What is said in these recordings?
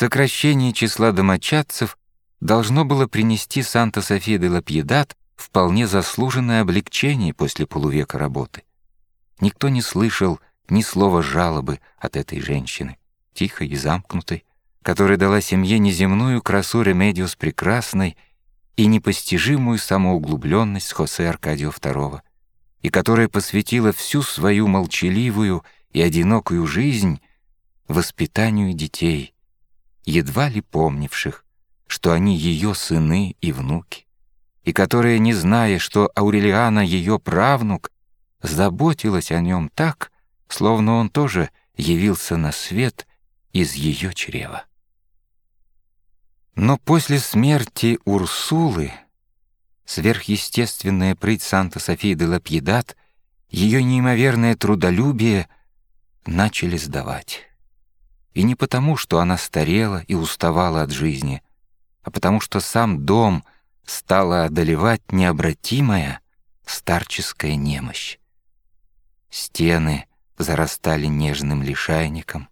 Сокращение числа домочадцев должно было принести Санта-София де ла Пьедад вполне заслуженное облегчение после полувека работы. Никто не слышал ни слова жалобы от этой женщины, тихой и замкнутой, которая дала семье неземную красу Ремедиос прекрасной и непостижимую самоуглубленность Хосе Аркадио II, и которая посвятила всю свою молчаливую и одинокую жизнь воспитанию детей, едва ли помнивших, что они ее сыны и внуки, и которая, не зная, что Аурелиана ее правнук, заботилась о нем так, словно он тоже явился на свет из ее чрева. Но после смерти Урсулы сверхъестественная прыть Санта-Софии де Лапьедат, ее неимоверное трудолюбие начали сдавать. И не потому, что она старела и уставала от жизни, а потому что сам дом стала одолевать необратимая старческая немощь. Стены зарастали нежным лишайником,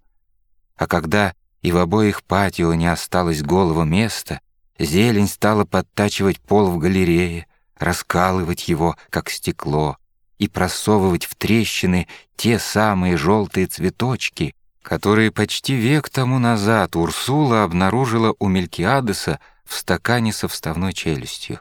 а когда и в обоих патио не осталось голого места, зелень стала подтачивать пол в галерее, раскалывать его, как стекло, и просовывать в трещины те самые желтые цветочки, которые почти век тому назад Урсула обнаружила у Мелькиадеса в стакане со вставной челюстью.